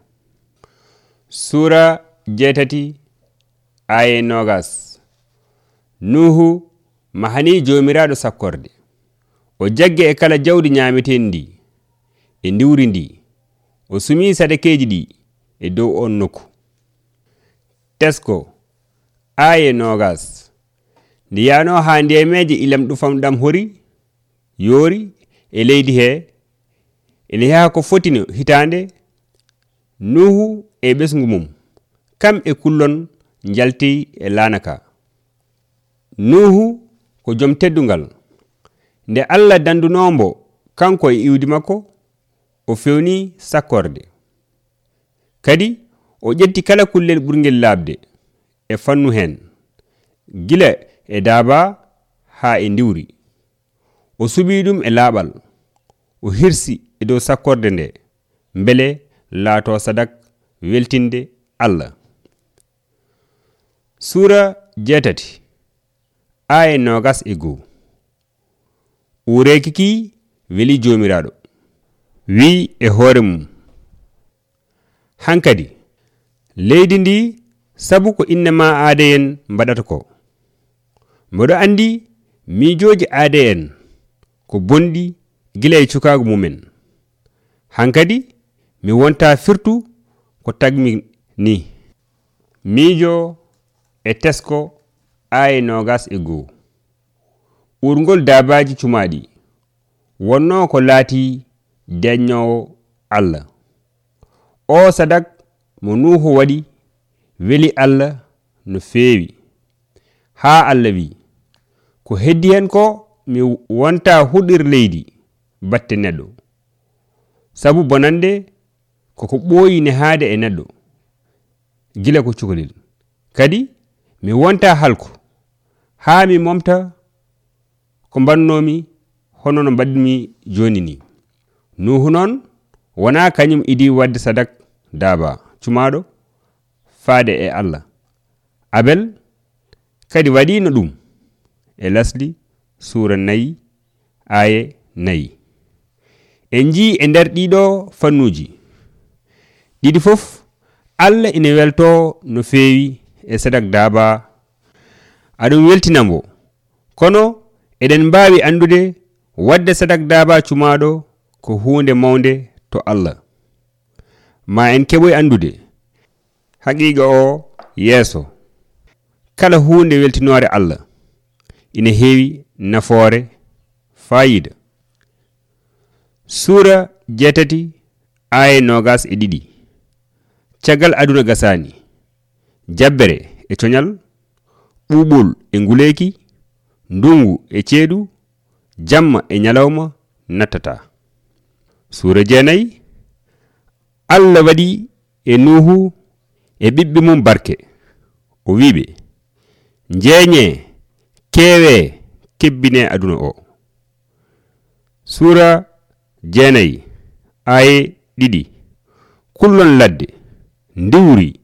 sura jeetati aya nogas. Nuhu mahani jomiraɗo sakkorde. O jagge e kala jawdi ñamiten ndi. E ndiwri ndi. O sumi sadakeji ɗi e dow on nokku. Tesko aya nogas. Nde yano ha ndiyameje ilam ɗufam ɗam hori yoori e leydi he ene yaha ko fotino hitande nuhu e ɓesgu mum. Kam e kullon jalti e lanaka nuhu ko joom teddungal. Nde allah dandunombo kanko e iwdi makko o fewni sakkorde kadi o ƴetti kala kullel ɓurgel laabde e fannu hen gila e daaba ha e ndiwri. O suɓi ɗum e laaɓal o hirsi e dow sakkorde nde. Beele laato sadak weltinde allah. sura jeetati aya nogas e goo urekiki weli jomiraɗo wi e hoore mum. Hankadi leydi ndi sabu ko innama aade en mbaɗata ko. Mboɗo andi miijoji aade en ko bonɗi gila e cukago mumen. Hankadi mi wonta firtu ko tagmi ni. Miijo e tesko aye nogas e goo. Ɓurgol dabaji cumaɗi wonno ko laati dañnowo allah. O sadak mo nuhu waɗi weli allah no feewi. Ha allah wi ko heddi hen ko mi wonta huɗir leydi batte neɗɗo. Sabu bonande koko ɓooyi ne haade e neɗɗo. Gila ko cukalel. Kadi mi wonta halko ha mi momta ko mbannomi hono no mbaɗmi joni ni. Nuhu noon wona kañum idi wadde sadak daaba cumaɗo faade e allah. Abel kadi waɗino ɗum e lasli suura nayi aye nayi. En ji e nder ɗiɗo fannuji ɗiɗi fof allah ina welto no feewi e sadak daaba aɗum weltinamo kono eɗen mbawi andude wadde sadak daaba cumaɗo ko hunde mawde to allah. Ma en keɓoy andude. Haqiqa o yeeso. Kala hunde weltinore allah. Ina heewi nafoore fayida. Sura jeetati aya nogas e ɗiɗi. Caggal aduna gasani jabbere e coñal ɓuɓol e nguleeki ndungu e ceeɗu jamma e ñalawma nattata. Suura jeenayi allah waɗi e nuhu e ɓiɓɓe mum barke. O wiɓe jeeñe keewe kebbine aduna o. Suura jeenayi aye ɗiɗi kullon ladde ndiwri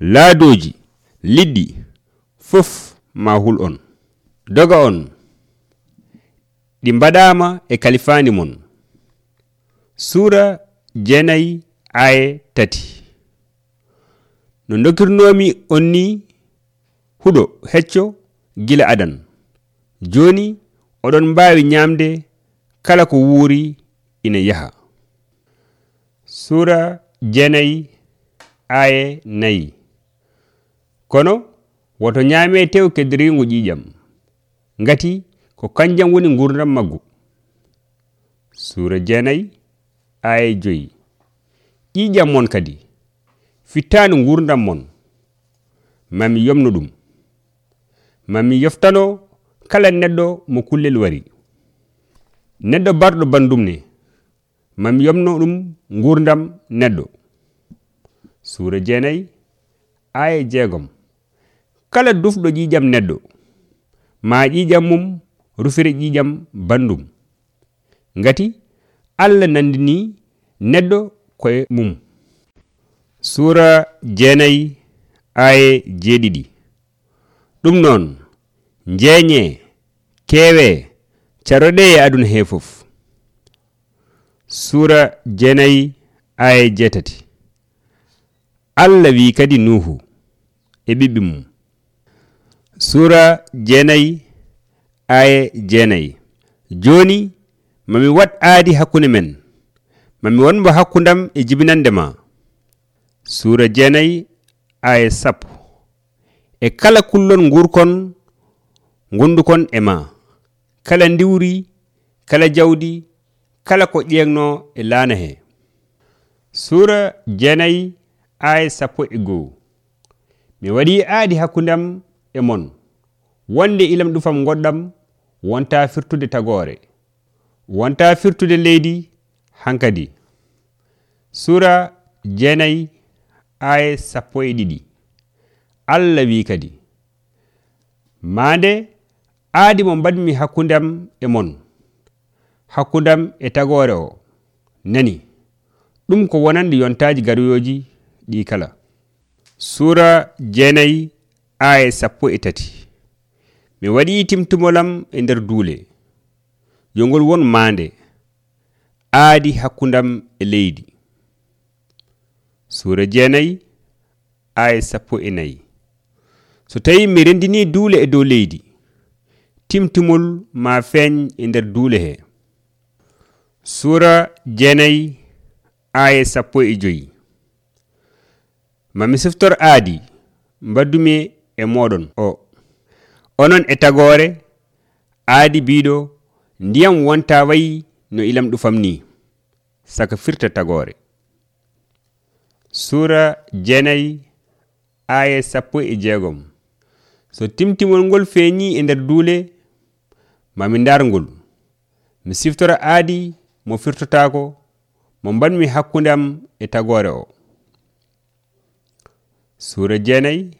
laadoji liɗɗi fof ma hul on. Doga on ɗi mbaɗama e kalifani mon. Sura jeenayi aya tati. No dokirnomi on ni huɗo hecco gila adan. Joni oɗon mbawi ñamde kala ko wuuri ina yaha. Sura jeenayi aya nayi. kono woto ñaame e tew keddorigo ƴiƴam ngati ko kanjam woni gurdam maggu. Suura jeenayi aya joyi. Ƴiƴam mon kadi fittani gurdam mon. Mami yomno ɗum. Mami yoftano kala neɗɗo mo kullel wari. Neɗɗo barɗo bandum ne. Mami yomno ɗum gurdam neɗɗo. Suura jeenayi aya jeegom. Kala dufɗo ƴiƴam neɗɗo ma ƴiƴam mum rufire ƴiƴam bandum. Ngati allah nandini neɗɗo koye mum. Suura jeenayi aye jeeɗiɗi. Ɗum noon jeeñe keewe caroɗe e aduna he fof. Suura jeenayi aye jeetati. Allah wi kadi nuhu e ɓiɓɓe mum sura jeenayi aya jeenayi. Joni mami wat aadi hakkunde men. Mami wonmo hakkundam e jibinande ma. Sura jeenayi aya sappo. E kala kullon gurkon gondukon e ma. Kala ndiwri kala jawdi kala ko ƴeegno e laana he sura jeenayi aya sappo e goo. Mi waɗi aadi hakkundam e mon. Wonde ilam ɗufam goɗɗam wonta firtude tagore wonta firtude leydi hankadi. Sura jeenayi aya sappo e ɗiɗi. Allah wi kadi. Mande aadi mo mbaɗmi hakkudam e mon. Hakkudam e tagore o. Nani ɗum ko wonande yontaji garoyoji ɗi kala. Sura jeenayi aya sappo e tati. Mi waɗi timtumolam e nder duule. Yo ngol won maande. Aadi hakkundam e leydi. Suura jeenayi aya sappo e nayi. So tawi mi rendini duule e dow leydi timtumol ma feeñ e nder duule he. Suura jeenayi aya sappo e joyi. Mami siftor aadi mbaddumi e moɗon o onon e tagore aadi biɗo ndiyam wonta wayi no ilam ɗufam ni. Saka firta tagore. Sura jenayi aya sappo e jeegom. So timtimol ngol feeñi e nder duule mami ndarngol mi siftora aadi mo firtotako mo mbanmi hakkunde am e tagore o. Sura jeenayi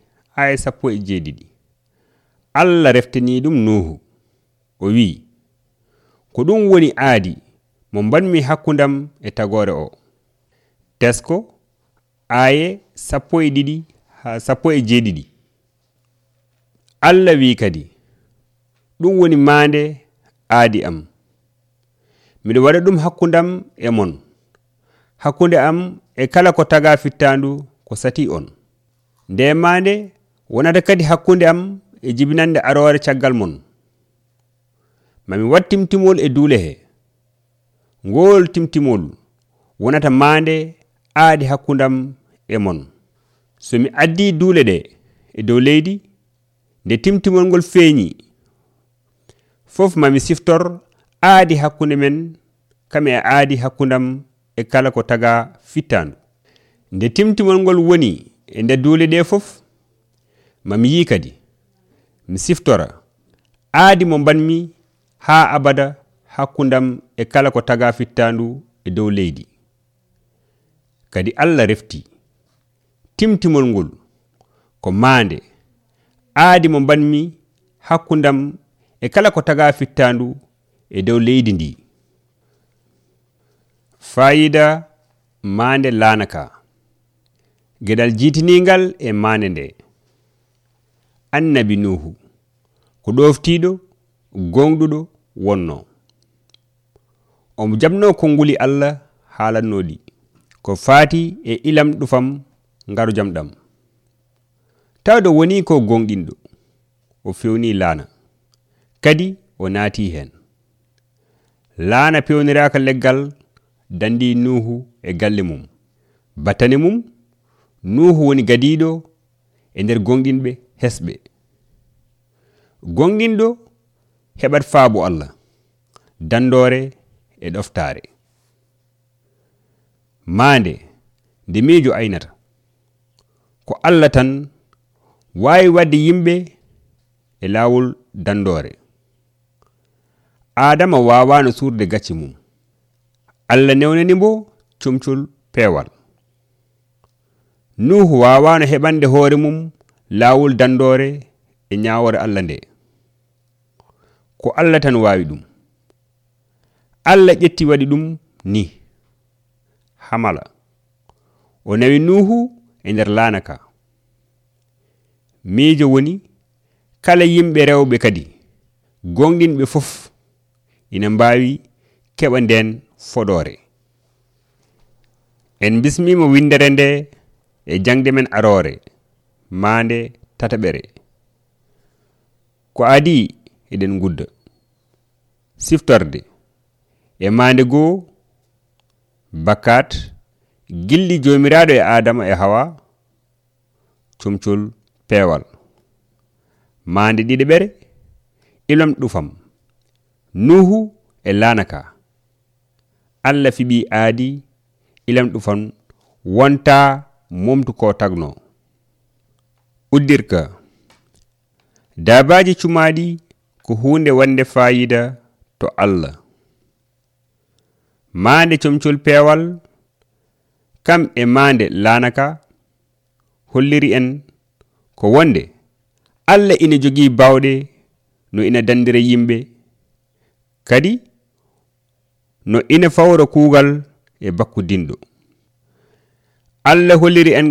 aya sappo e jeeɗiɗi. Allah reftani ɗum nuhu. O wi'i ko ɗum woni aadi mo mbanmi hakkundam e tagore o. Tesko aaye sappo e ɗiɗi ha sappo e jeeɗiɗi. Allah wi kadi ɗum woni maande aadi am. Miɗo waɗa ɗum hakkundam e mon. Hakkunde am e kala ko taga fittandu ko sati on. Nde maande wonata kadi hakkunde am e jibinande arore caggal mon. Mami wat timtimol e duule he? Ngol timtimol wonata mande aadi hakkundam e mon. Somi addi duule ɗe e dow leydi nde timtimol ngol feeñi. Fof mami siftor aadi hakkunde men kam e aadi hakkundam e kala ko taga fittandu. Nde timtimol ngol woni e nde duule ɗe fof mami yi kadi mi siftora aadi mo banmi ha abada hakkundam e kala ko taga fittandu e dow leydi. Kadi allah refti. Timtimol ngol ko maande. Aadi mo banmi hakkundam e kala ko taga fittandu e dow leydi ndi. Fayida maande laanaka. Gedal jiitiningal e maande nde annabi nuhu. Ko ɗoftiɗo gonɗuɗo wonno. Omo jamno konnguli allah haalannoɗi ko faati e ilam ɗufam ngaru jam ɗam tawde woni ko gonɗinɗo. O fewni laana. Kadi o naati hen laana pewniraka leggal dandi nuhu e galle mum. Battane mum nuhu woni gadiɗo e nder gonɗinɓe. Hesɓe. Gonɗinɗo heɓat faabo allah dandore e ɗoftare maande nde miijo aynata ko allah tan wawi wadde yimɓe e lawol dandore adama wawano surde gacci mum. Allah newnani mbo comcol peewal. Nuhu wawano heɓande hoore mum laawol dandore e ñawore allah nde. Ko allah tan wawi ɗum. Allah ƴetti waɗi ɗum ni. Hamala. O nawi nuhu e nder laana ka miijo woni kala yimɓe rewɓe kadi gonɗinɓe fof ina mbawi keɓa nden fodore en bismima windere nde e jangde men arore maande tataɓere. Ko adi eɗen gudda siftorde e maande goo bakkat gilɗi jomiraɗo e adama e hawa comcol peewal. Maande ɗiɗiɓere ilom ɗufam. Nuhu e lanaka allah fiɓi aadi ilam ɗufam. Wonta momtu ko tagno uddirka. Dabaji cumaɗi ko hunde wande fayida to allah. Mande comcol peewal kam e mande lanaka holliri en ko wonde. Allah ina jogii bawɗe no ina dandira yimɓe. Kadi no ina fawra kuugal e bakkudinɗo allah holliri en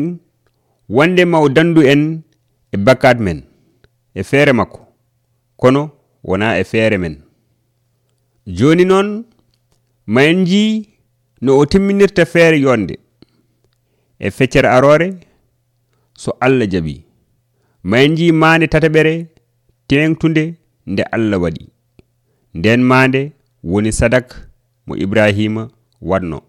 wonde ma o dandu en e bakkat men e feere makko. Kono wona e feere men. Joni noon ma en ji no o timminirta feere yonde e feccere arore so allah jaɓi. Ma en ji maande tataɓere tengtude nde allah waɗi. Nden maande woni sadak mo ibrahima waɗno.